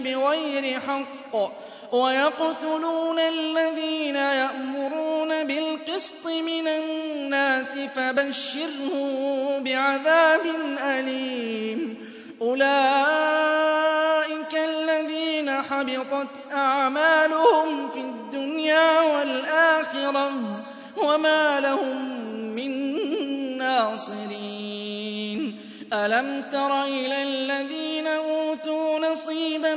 بغير حق ويقتلون الذين يأمرون بالقسط من الناس فبشرهم بعذاب أليم. أولئك الذين حبطت أعمالهم في الدنيا والآخرة وما لهم من ناصرين. ألم تر إلى الذين أوتوا نصيبا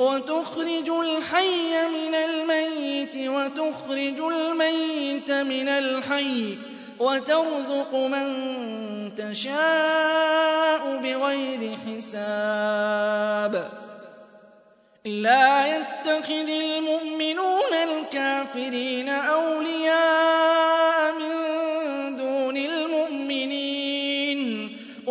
وتخرج الحي من الميت وتخرج الميت من الحي وترزق من تشاء بغير حساب. لا يتخذ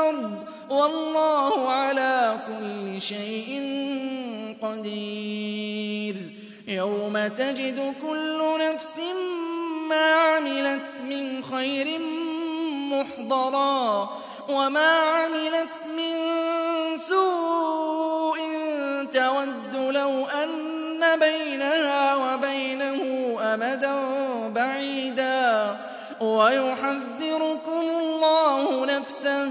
الْأَرْضِ وَاللَّهُ عَلَىٰ كُلِّ شَيْءٍ قَدِيرٌ. يَوْمَ تَجِدُ كُلُّ نَفْسٍ مَّا عَمِلَتْ مِنْ خَيْرٍ مُّحْضَرًا وَمَا عَمِلَتْ مِن سُوءٍ تَوَدُّ لَوْ أَنَّ بَيْنَهَا وَبَيْنَهُ أَمَدًا بَعِيدًا. وَيُحَذِّرُكُمُ اللَّهُ نَفْسَهُ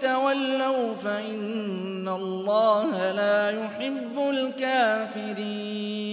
تولوا فإن الله لا يحب الكافرين.